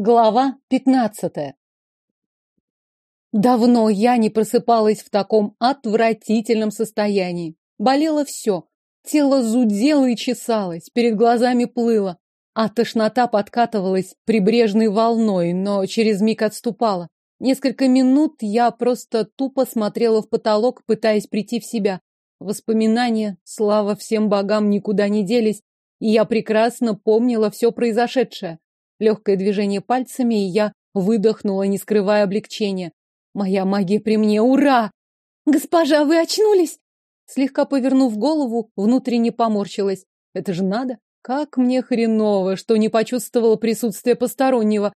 Глава пятнадцатая. Давно я не просыпалась в таком отвратительном состоянии. Болело все. Тело зудело и чесалось, перед глазами плыло, а тошнота подкатывалась прибрежной волной, но через миг отступала. Несколько минут я просто тупо смотрела в потолок, пытаясь прийти в себя. Воспоминания, слава всем богам, никуда не делись, и я прекрасно помнила все произошедшее. Легкое движение пальцами, и я выдохнула, не скрывая облегчения. Моя магия при мне, ура! Госпожа, вы очнулись? Слегка повернув голову, внутренне поморщилась. Это же надо. Как мне хреново, что не почувствовала присутствие постороннего.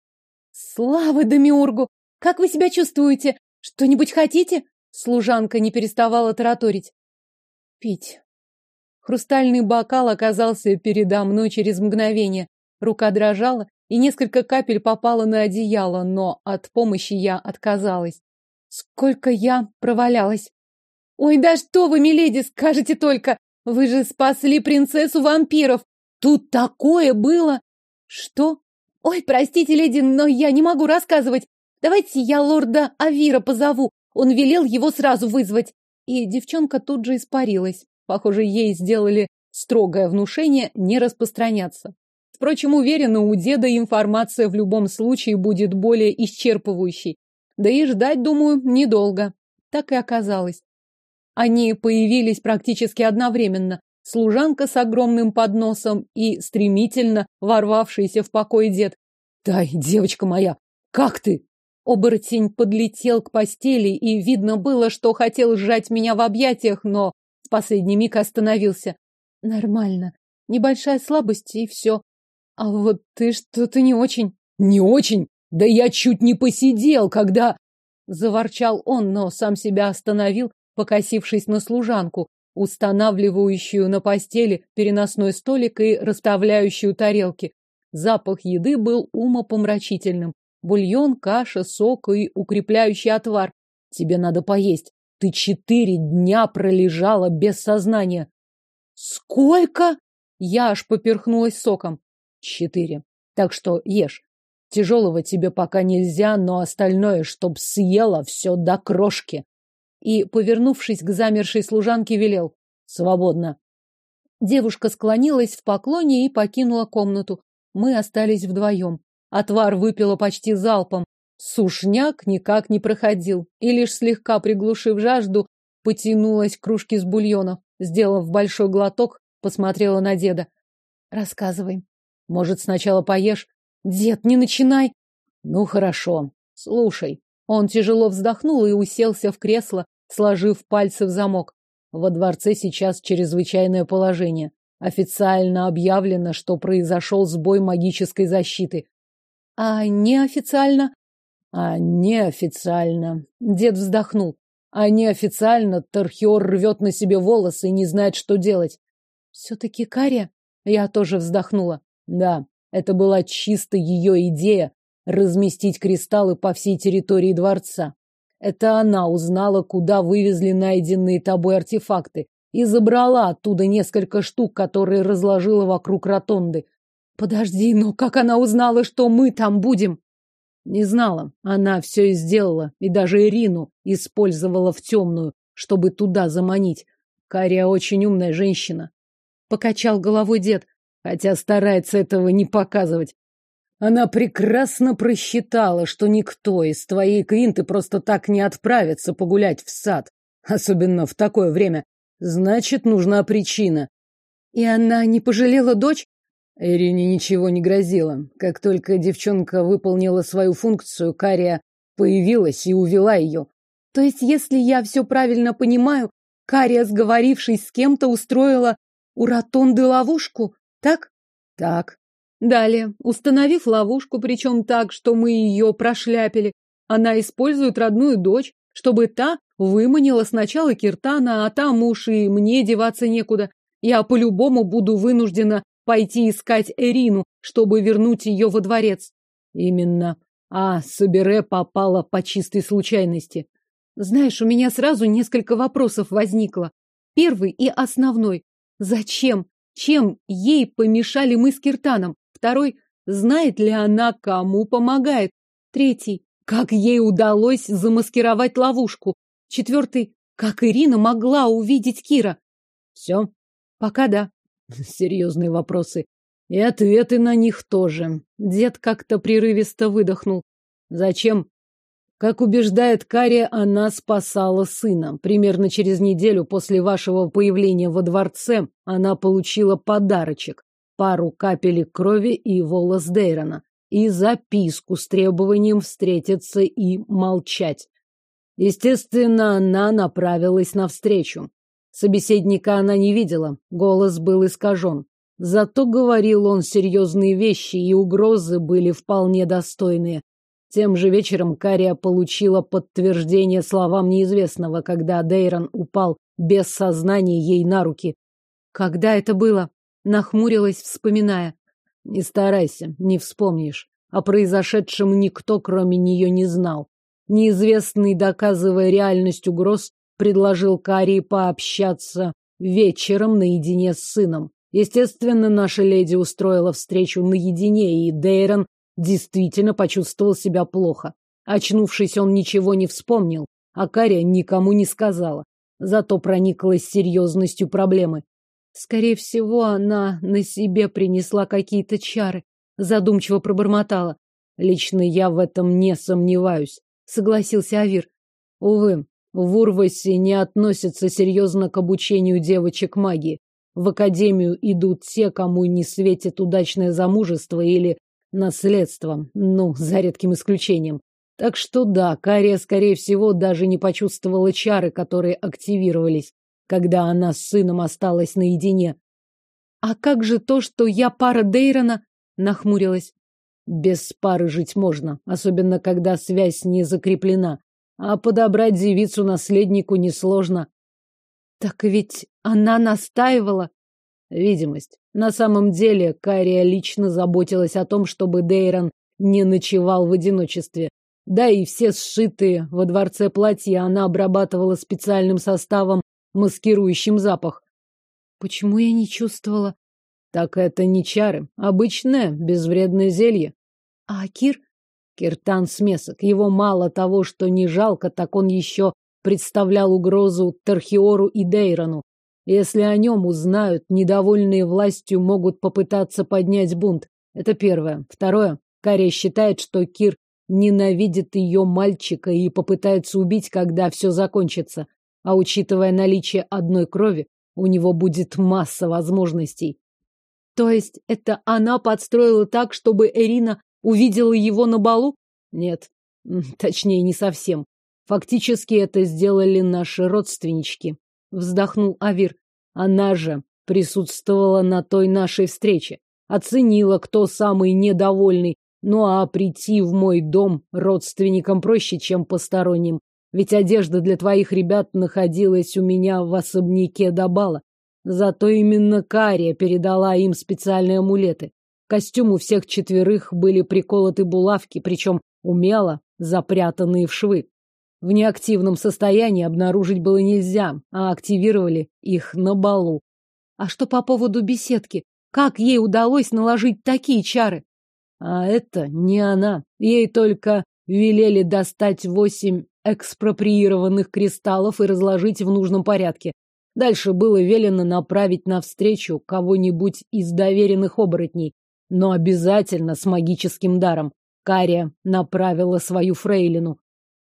Слава Демиургу! Как вы себя чувствуете? Что-нибудь хотите? Служанка не переставала тараторить. Пить. Хрустальный бокал оказался передо мной через мгновение. Рука дрожала, и несколько капель попало на одеяло, но от помощи я отказалась. Сколько я провалялась. Ой, да что вы, миледи, скажете только! Вы же спасли принцессу вампиров! Тут такое было! Что? Ой, простите, леди, но я не могу рассказывать. Давайте я лорда Авира позову. Он велел его сразу вызвать. И девчонка тут же испарилась. Похоже, ей сделали строгое внушение не распространяться. Впрочем, уверена, у деда информация в любом случае будет более исчерпывающей. Да и ждать, думаю, недолго. Так и оказалось. Они появились практически одновременно. Служанка с огромным подносом и стремительно ворвавшийся в покой дед. «Дай, девочка моя, как ты?» Оборотень подлетел к постели, и видно было, что хотел сжать меня в объятиях, но в последний миг остановился. «Нормально. Небольшая слабость, и все. А вот ты что-то не очень. Не очень? Да я чуть не посидел, когда... Заворчал он, но сам себя остановил, покосившись на служанку, устанавливающую на постели переносной столик и расставляющую тарелки. Запах еды был умопомрачительным. Бульон, каша, сок и укрепляющий отвар. Тебе надо поесть. Ты четыре дня пролежала без сознания. Сколько? Я аж поперхнулась соком. Четыре. Так что ешь. Тяжелого тебе пока нельзя, но остальное, чтоб съела все до крошки. И, повернувшись к замершей служанке, велел. Свободно. Девушка склонилась в поклоне и покинула комнату. Мы остались вдвоем. Отвар выпила почти залпом. Сушняк никак не проходил, и лишь слегка приглушив жажду, потянулась к кружке с бульоном. Сделав большой глоток, посмотрела на деда. Рассказывай. Может, сначала поешь? Дед, не начинай. Ну, хорошо. Слушай. Он тяжело вздохнул и уселся в кресло, сложив пальцы в замок. Во дворце сейчас чрезвычайное положение. Официально объявлено, что произошел сбой магической защиты. А неофициально? А неофициально. Дед вздохнул. А неофициально Тархиор рвет на себе волосы и не знает, что делать. Все-таки Кария? Я тоже вздохнула. Да, это была чисто ее идея разместить кристаллы по всей территории дворца. Это она узнала, куда вывезли найденные тобой артефакты, и забрала оттуда несколько штук, которые разложила вокруг ротонды. Подожди, но как она узнала, что мы там будем? Не знала. Она все и сделала, и даже Ирину использовала в темную, чтобы туда заманить. Кария очень умная женщина. Покачал головой дед хотя старается этого не показывать. Она прекрасно просчитала, что никто из твоей квинты просто так не отправится погулять в сад, особенно в такое время. Значит, нужна причина. И она не пожалела дочь? Ирине ничего не грозило. Как только девчонка выполнила свою функцию, Кария появилась и увела ее. То есть, если я все правильно понимаю, Кария, сговорившись с кем-то, устроила у Ротонды ловушку? Так? Так. Далее, установив ловушку, причем так, что мы ее прошляпили, она использует родную дочь, чтобы та выманила сначала Киртана, а там уж и мне деваться некуда. Я по-любому буду вынуждена пойти искать Эрину, чтобы вернуть ее во дворец. Именно. А Собере попала по чистой случайности. Знаешь, у меня сразу несколько вопросов возникло. Первый и основной. Зачем чем ей помешали мы с Киртаном? Второй, Знает ли она, кому помогает? Третий. Как ей удалось замаскировать ловушку? Четвертый. Как Ирина могла увидеть Кира? Все? Пока да. Серьезные вопросы. И ответы на них тоже. Дед как-то прерывисто выдохнул. Зачем? Как убеждает Кария, она спасала сына. Примерно через неделю после вашего появления во дворце она получила подарочек. Пару капелек крови и волос Дейрона. И записку с требованием встретиться и молчать. Естественно, она направилась навстречу. Собеседника она не видела, голос был искажен. Зато говорил он серьезные вещи, и угрозы были вполне достойные. Тем же вечером Кария получила подтверждение словам неизвестного, когда Дейрон упал без сознания ей на руки. Когда это было? Нахмурилась, вспоминая. Не старайся, не вспомнишь. О произошедшем никто, кроме нее, не знал. Неизвестный, доказывая реальность угроз, предложил Карии пообщаться вечером наедине с сыном. Естественно, наша леди устроила встречу наедине, и Дейрон действительно почувствовал себя плохо. Очнувшись, он ничего не вспомнил, а Кария никому не сказала. Зато прониклась серьезностью проблемы. Скорее всего, она на себе принесла какие-то чары, задумчиво пробормотала. Лично я в этом не сомневаюсь, согласился Авир. Увы, в Урвасе не относятся серьезно к обучению девочек магии. В академию идут те, кому не светит удачное замужество или наследством, ну, за редким исключением. Так что да, Кария, скорее всего, даже не почувствовала чары, которые активировались, когда она с сыном осталась наедине. А как же то, что я пара Дейрона? Нахмурилась. Без пары жить можно, особенно когда связь не закреплена. А подобрать девицу наследнику несложно. Так ведь она настаивала. Видимость. На самом деле, Кария лично заботилась о том, чтобы Дейрон не ночевал в одиночестве. Да и все сшитые во дворце платья она обрабатывала специальным составом, маскирующим запах. Почему я не чувствовала? Так это не чары, обычное безвредное зелье. А Кир? Киртан смесок. Его мало того, что не жалко, так он еще представлял угрозу Тархиору и Дейрону. Если о нем узнают, недовольные властью могут попытаться поднять бунт. Это первое. Второе. Кария считает, что Кир ненавидит ее мальчика и попытается убить, когда все закончится. А учитывая наличие одной крови, у него будет масса возможностей. То есть это она подстроила так, чтобы Эрина увидела его на балу? Нет, точнее, не совсем. Фактически это сделали наши родственнички вздохнул Авир. Она же присутствовала на той нашей встрече, оценила, кто самый недовольный. Ну а прийти в мой дом родственникам проще, чем посторонним. Ведь одежда для твоих ребят находилась у меня в особняке до бала. Зато именно Кария передала им специальные амулеты. К костюму всех четверых были приколоты булавки, причем умело запрятанные в швы. В неактивном состоянии обнаружить было нельзя, а активировали их на балу. А что по поводу беседки? Как ей удалось наложить такие чары? А это не она. Ей только велели достать восемь экспроприированных кристаллов и разложить в нужном порядке. Дальше было велено направить навстречу кого-нибудь из доверенных оборотней, но обязательно с магическим даром. Кария направила свою фрейлину.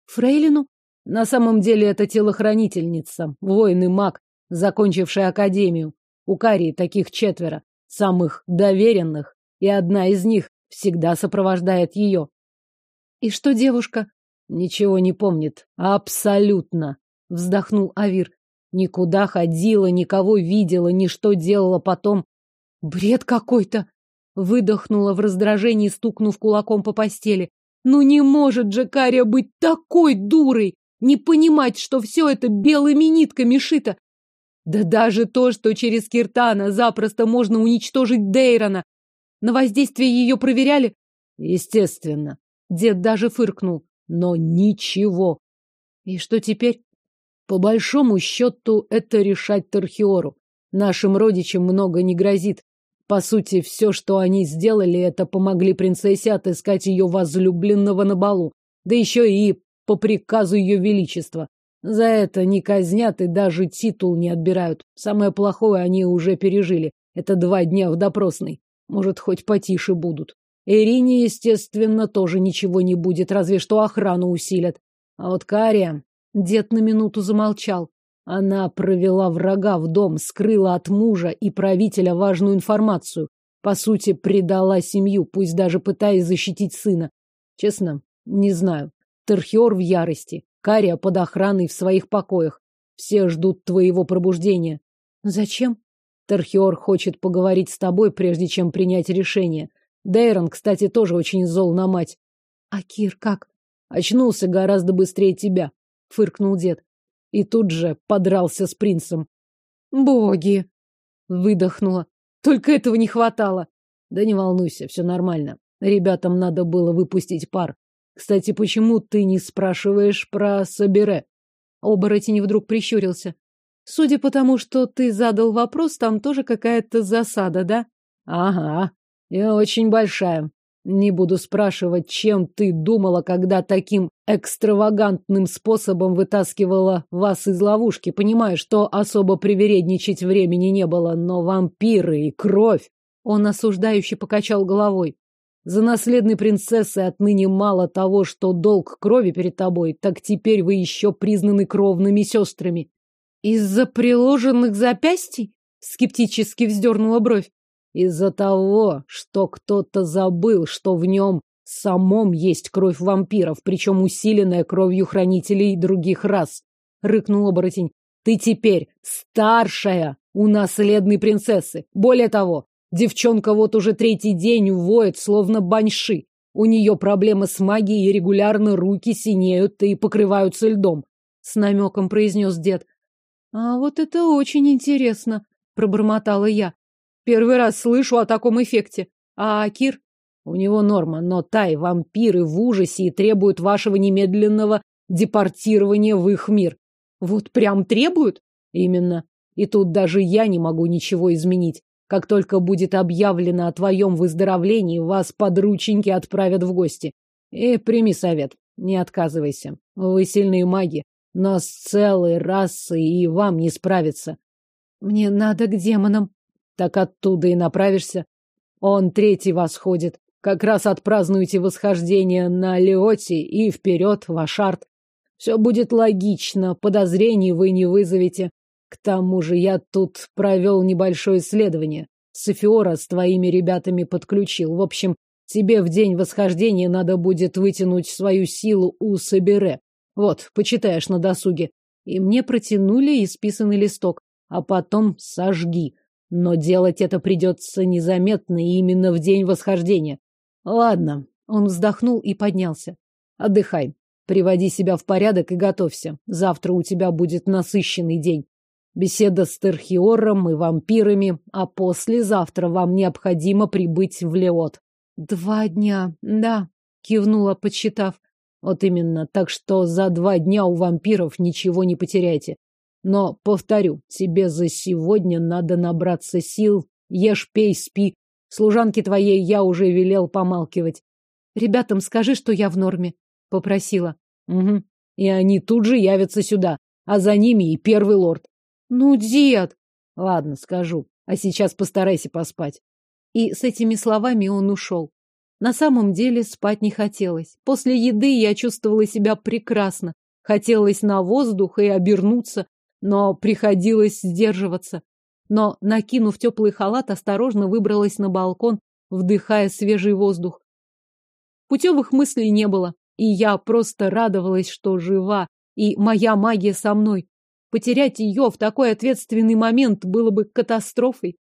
Фрейлину? На самом деле это телохранительница, воин и маг, закончившая академию. У Карии таких четверо, самых доверенных, и одна из них всегда сопровождает ее. И что девушка? Ничего не помнит. Абсолютно. Вздохнул Авир. Никуда ходила, никого видела, ни что делала потом. Бред какой-то. Выдохнула в раздражении, стукнув кулаком по постели. Ну не может же Кария быть такой дурой, не понимать, что все это белыми нитками шито. Да даже то, что через Киртана запросто можно уничтожить Дейрона. На воздействие ее проверяли? Естественно. Дед даже фыркнул. Но ничего. И что теперь? По большому счету, это решать Тархиору. Нашим родичам много не грозит. По сути, все, что они сделали, это помогли принцессе отыскать ее возлюбленного на балу. Да еще и по приказу ее величества. За это не казнят и даже титул не отбирают. Самое плохое они уже пережили. Это два дня в допросной. Может, хоть потише будут. Ирине, естественно, тоже ничего не будет, разве что охрану усилят. А вот Кария... Дед на минуту замолчал. Она провела врага в дом, скрыла от мужа и правителя важную информацию. По сути, предала семью, пусть даже пытаясь защитить сына. Честно, не знаю. Терхиор в ярости. Кария под охраной в своих покоях. Все ждут твоего пробуждения. Зачем? Терхиор хочет поговорить с тобой, прежде чем принять решение. Дейрон, кстати, тоже очень зол на мать. А Кир как? Очнулся гораздо быстрее тебя, фыркнул дед. И тут же подрался с принцем. Боги! Выдохнула. Только этого не хватало. Да не волнуйся, все нормально. Ребятам надо было выпустить пар. Кстати, почему ты не спрашиваешь про Собере? Оборотень вдруг прищурился. Судя по тому, что ты задал вопрос, там тоже какая-то засада, да? Ага, и очень большая. Не буду спрашивать, чем ты думала, когда таким экстравагантным способом вытаскивала вас из ловушки. Понимаю, что особо привередничать времени не было, но вампиры и кровь. Он осуждающе покачал головой. За наследной принцессой отныне мало того, что долг крови перед тобой, так теперь вы еще признаны кровными сестрами. Из-за приложенных запястий? Скептически вздернула бровь. Из-за того, что кто-то забыл, что в нем самом есть кровь вампиров, причем усиленная кровью хранителей других рас. Рыкнул оборотень. Ты теперь старшая у наследной принцессы. Более того, девчонка вот уже третий день воет, словно баньши. У нее проблемы с магией, и регулярно руки синеют и покрываются льдом. С намеком произнес дед. А вот это очень интересно, пробормотала я. Первый раз слышу о таком эффекте. А Кир? У него норма, но Тай, вампиры в ужасе и требуют вашего немедленного депортирования в их мир. Вот прям требуют? Именно. И тут даже я не могу ничего изменить. Как только будет объявлено о твоем выздоровлении, вас подрученьки отправят в гости. И прими совет. Не отказывайся. Вы сильные маги, но с целой расой и вам не справиться. Мне надо к демонам, так оттуда и направишься. Он третий восходит. Как раз отпразднуете восхождение на Леоте и вперед в Ашарт. Все будет логично, подозрений вы не вызовете. К тому же я тут провел небольшое исследование. Софиора с твоими ребятами подключил. В общем, тебе в день восхождения надо будет вытянуть свою силу у Собере. Вот, почитаешь на досуге. И мне протянули исписанный листок. А потом сожги. Но делать это придется незаметно и именно в день восхождения. Ладно, он вздохнул и поднялся. Отдыхай, приводи себя в порядок и готовься. Завтра у тебя будет насыщенный день. Беседа с Терхиором и вампирами, а послезавтра вам необходимо прибыть в Леот. Два дня, да, кивнула, подсчитав. Вот именно, так что за два дня у вампиров ничего не потеряйте. Но, повторю, тебе за сегодня надо набраться сил. Ешь, пей, спи. Служанке твоей я уже велел помалкивать. Ребятам скажи, что я в норме, попросила. Угу. И они тут же явятся сюда, а за ними и первый лорд. Ну, дед! Ладно, скажу. А сейчас постарайся поспать. И с этими словами он ушел. На самом деле спать не хотелось. После еды я чувствовала себя прекрасно. Хотелось на воздух и обернуться, но приходилось сдерживаться. Но, накинув теплый халат, осторожно выбралась на балкон, вдыхая свежий воздух. Путевых мыслей не было, и я просто радовалась, что жива, и моя магия со мной. Потерять ее в такой ответственный момент было бы катастрофой.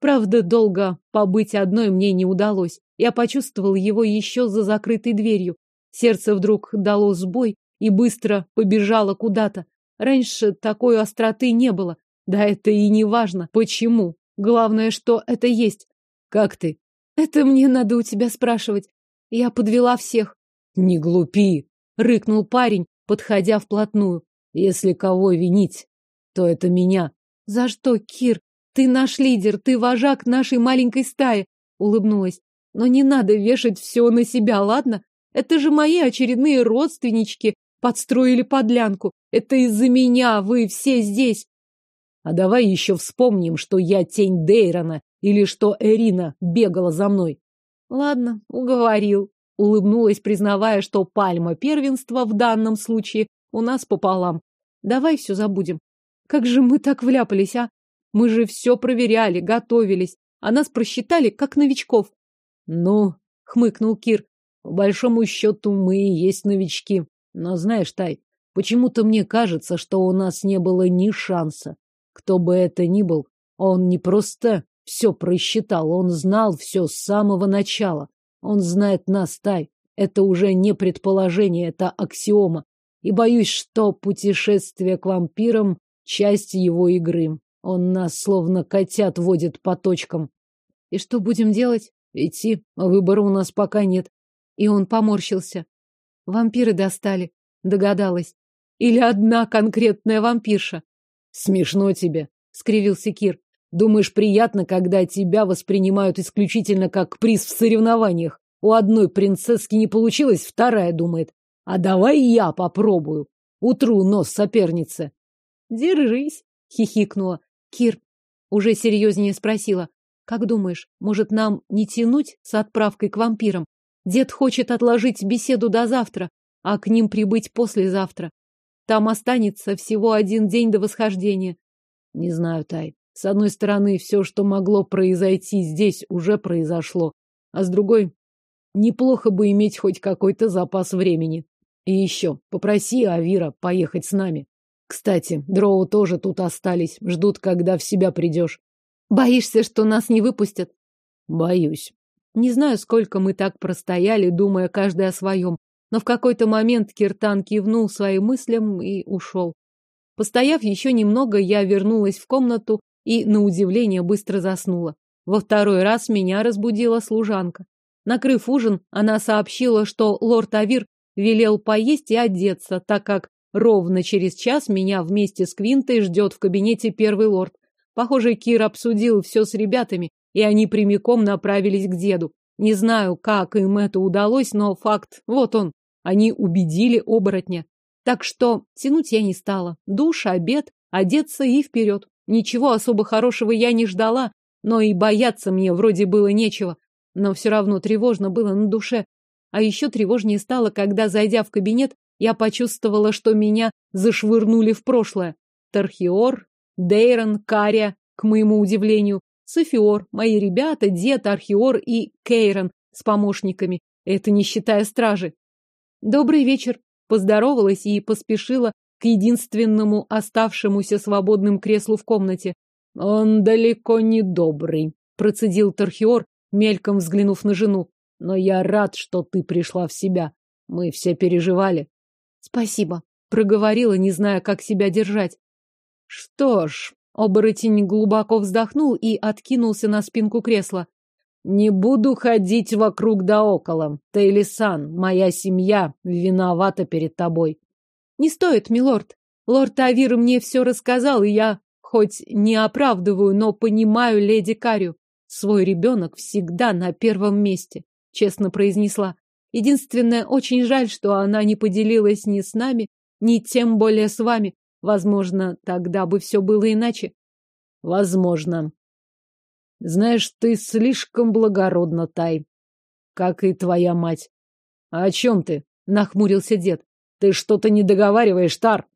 Правда, долго побыть одной мне не удалось. Я почувствовала его еще за закрытой дверью. Сердце вдруг дало сбой и быстро побежало куда-то. Раньше такой остроты не было. Да это и не важно. Почему? Главное, что это есть. Как ты? Это мне надо у тебя спрашивать. Я подвела всех. Не глупи, рыкнул парень, подходя вплотную. Если кого винить, то это меня. За что, Кир? Ты наш лидер, ты вожак нашей маленькой стаи, улыбнулась. Но не надо вешать все на себя, ладно? Это же мои очередные родственнички подстроили подлянку. Это из-за меня вы все здесь. А давай еще вспомним, что я тень Дейрона или что Эрина бегала за мной. Ладно, уговорил. Улыбнулась, признавая, что пальма первенства в данном случае у нас пополам. Давай все забудем. Как же мы так вляпались, а? Мы же все проверяли, готовились, а нас просчитали, как новичков. Ну, хмыкнул Кир, по большому счету мы и есть новички. Но знаешь, Тай, почему-то мне кажется, что у нас не было ни шанса. Кто бы это ни был, он не просто все просчитал, он знал все с самого начала. Он знает нас, Тай. Это уже не предположение, это аксиома. И боюсь, что путешествие к вампирам — часть его игры. Он нас словно котят водит по точкам. И что будем делать? Идти. Выбора у нас пока нет. И он поморщился. Вампиры достали, догадалась. Или одна конкретная вампирша. Смешно тебе, скривился Кир. Думаешь, приятно, когда тебя воспринимают исключительно как приз в соревнованиях? У одной принцесски не получилось, вторая думает. А давай я попробую. Утру нос сопернице. Держись, хихикнула. Кир уже серьезнее спросила. Как думаешь, может нам не тянуть с отправкой к вампирам? Дед хочет отложить беседу до завтра, а к ним прибыть послезавтра. Там останется всего один день до восхождения. Не знаю, Тай. С одной стороны, все, что могло произойти здесь, уже произошло. А с другой, неплохо бы иметь хоть какой-то запас времени. И еще, попроси Авира поехать с нами. Кстати, дроу тоже тут остались, ждут, когда в себя придешь. Боишься, что нас не выпустят? Боюсь. Не знаю, сколько мы так простояли, думая каждый о своем, но в какой-то момент Киртан кивнул своим мыслям и ушел. Постояв еще немного, я вернулась в комнату и, на удивление, быстро заснула. Во второй раз меня разбудила служанка. Накрыв ужин, она сообщила, что лорд Авир велел поесть и одеться, так как ровно через час меня вместе с Квинтой ждет в кабинете первый лорд. Похоже, Кир обсудил все с ребятами, и они прямиком направились к деду. Не знаю, как им это удалось, но факт, вот он. Они убедили оборотня. Так что тянуть я не стала. Душ, обед, одеться и вперед. Ничего особо хорошего я не ждала, но и бояться мне вроде было нечего. Но все равно тревожно было на душе. А еще тревожнее стало, когда, зайдя в кабинет, я почувствовала, что меня зашвырнули в прошлое. Тархиор, Дейрон, Кария, к моему удивлению, Софиор, мои ребята, дед, Архиор и Кейрон с помощниками. Это не считая стражи. Добрый вечер. Поздоровалась и поспешила к единственному оставшемуся свободным креслу в комнате. Он далеко не добрый, процедил Тархиор, мельком взглянув на жену. Но я рад, что ты пришла в себя. Мы все переживали. Спасибо, проговорила, не зная, как себя держать. Что ж, Оборотень глубоко вздохнул и откинулся на спинку кресла. Не буду ходить вокруг да около. Тейлисан, моя семья виновата перед тобой. Не стоит, милорд. Лорд Тавир мне все рассказал, и я хоть не оправдываю, но понимаю леди Карю. Свой ребенок всегда на первом месте, честно произнесла. Единственное, очень жаль, что она не поделилась ни с нами, ни тем более с вами. Возможно, тогда бы все было иначе. Возможно. Знаешь, ты слишком благородна, Тай. Как и твоя мать. А о чем ты? Нахмурился дед. Ты что-то не договариваешь, Тар.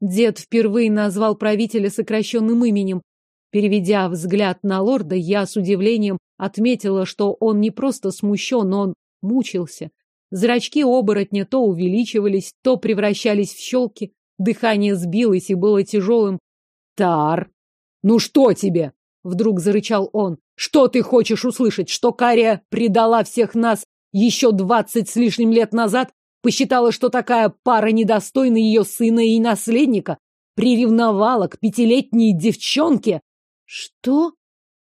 Дед впервые назвал правителя сокращенным именем. Переведя взгляд на лорда, я с удивлением отметила, что он не просто смущен, он мучился. Зрачки оборотня то увеличивались, то превращались в щелки. Дыхание сбилось и было тяжелым. Тар, ну что тебе? Вдруг зарычал он. Что ты хочешь услышать? Что Кария предала всех нас еще двадцать с лишним лет назад? Посчитала, что такая пара недостойна ее сына и наследника? Приревновала к пятилетней девчонке? Что?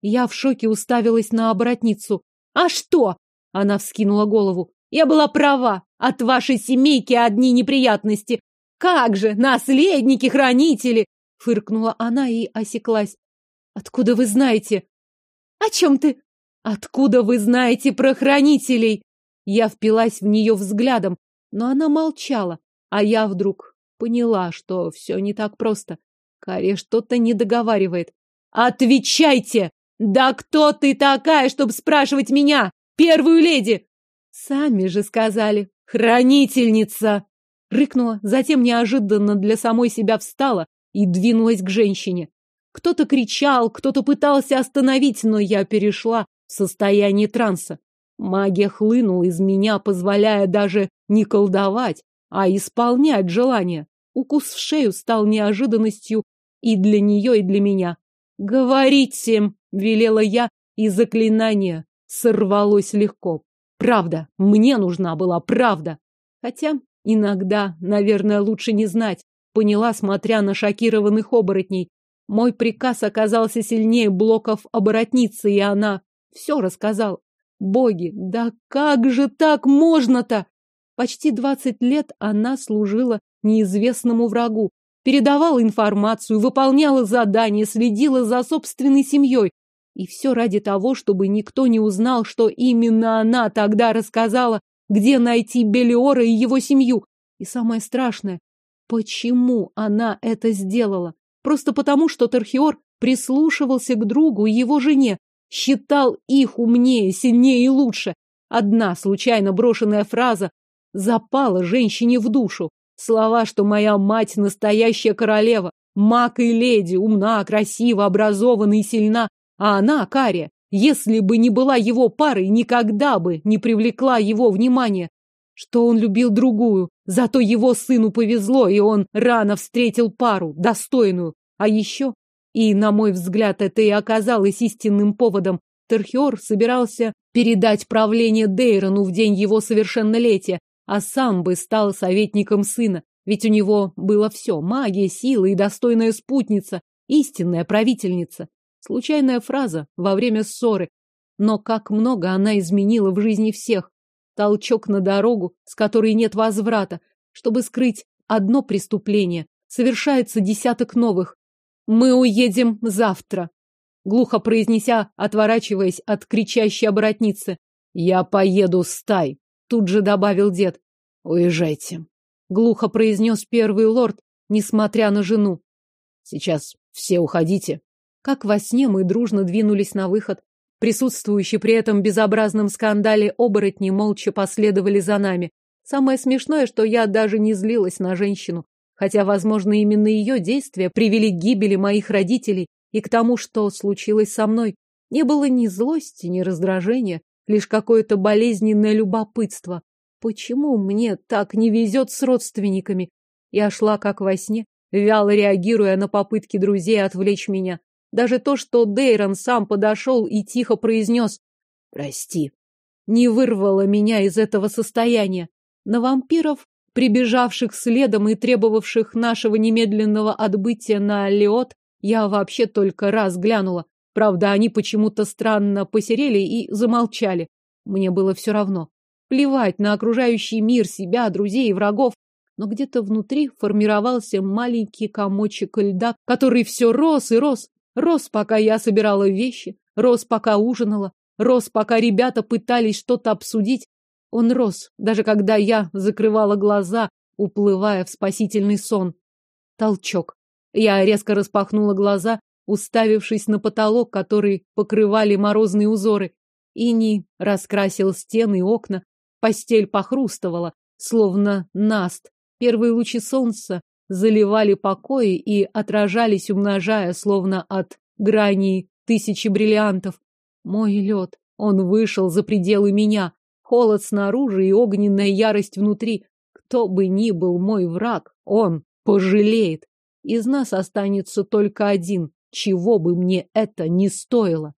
Я в шоке уставилась на оборотницу. А что? Она вскинула голову. Я была права. От вашей семейки одни неприятности. Как же, наследники, хранители! Фыркнула она и осеклась. Откуда вы знаете? О чем ты? Откуда вы знаете про хранителей? Я впилась в нее взглядом, но она молчала, а я вдруг поняла, что все не так просто. Кария что-то не договаривает. Отвечайте! Да кто ты такая, чтобы спрашивать меня, первую леди? Сами же сказали. Хранительница! Рыкнула, затем неожиданно для самой себя встала и двинулась к женщине. Кто-то кричал, кто-то пытался остановить, но я перешла в состояние транса. Магия хлынула из меня, позволяя даже не колдовать, а исполнять желание. Укус в шею стал неожиданностью и для нее, и для меня. «Говорите!» — велела я, и заклинание сорвалось легко. Правда, мне нужна была правда. Хотя иногда, наверное, лучше не знать, поняла, смотря на шокированных оборотней. Мой приказ оказался сильнее блоков оборотницы, и она все рассказала. Боги, да как же так можно-то? Почти двадцать лет она служила неизвестному врагу, передавала информацию, выполняла задания, следила за собственной семьей. И все ради того, чтобы никто не узнал, что именно она тогда рассказала, где найти Белиора и его семью. И самое страшное, почему она это сделала? Просто потому, что Тархиор прислушивался к другу и его жене, считал их умнее, сильнее и лучше. Одна случайно брошенная фраза запала женщине в душу. Слова, что моя мать настоящая королева, маг и леди, умна, красива, образована и сильна, а она, Кария, если бы не была его парой, никогда бы не привлекла его внимание. Что он любил другую, зато его сыну повезло, и он рано встретил пару, достойную. А еще и, на мой взгляд, это и оказалось истинным поводом. Терхиор собирался передать правление Дейрону в день его совершеннолетия, а сам бы стал советником сына. Ведь у него было все – магия, сила и достойная спутница, истинная правительница. Случайная фраза во время ссоры. Но как много она изменила в жизни всех. Толчок на дорогу, с которой нет возврата. Чтобы скрыть одно преступление, совершается десяток новых. Мы уедем завтра, глухо произнеся, отворачиваясь от кричащей оборотницы. Я поеду с тай, тут же добавил дед. Уезжайте, глухо произнес первый лорд, несмотря на жену. Сейчас все уходите. Как во сне мы дружно двинулись на выход. Присутствующие при этом безобразном скандале оборотни молча последовали за нами. Самое смешное, что я даже не злилась на женщину. Хотя, возможно, именно ее действия привели к гибели моих родителей и к тому, что случилось со мной. Не было ни злости, ни раздражения, лишь какое-то болезненное любопытство. Почему мне так не везет с родственниками? Я шла как во сне, вяло реагируя на попытки друзей отвлечь меня. Даже то, что Дейрон сам подошел и тихо произнес «Прости», не вырвало меня из этого состояния. На вампиров прибежавших следом и требовавших нашего немедленного отбытия на Леот, я вообще только раз глянула. Правда, они почему-то странно посерели и замолчали. Мне было все равно. Плевать на окружающий мир, себя, друзей и врагов. Но где-то внутри формировался маленький комочек льда, который все рос и рос. Рос, пока я собирала вещи, рос, пока ужинала, рос, пока ребята пытались что-то обсудить, он рос, даже когда я закрывала глаза, уплывая в спасительный сон. Толчок. Я резко распахнула глаза, уставившись на потолок, который покрывали морозные узоры. Иней раскрасил стены и окна, постель похрустывала, словно наст. Первые лучи солнца заливали покои и отражались, умножая, словно от граней тысячи бриллиантов. Мой лед, он вышел за пределы меня, Холод снаружи и огненная ярость внутри. Кто бы ни был мой враг, он пожалеет. Из нас останется только один, чего бы мне это ни стоило.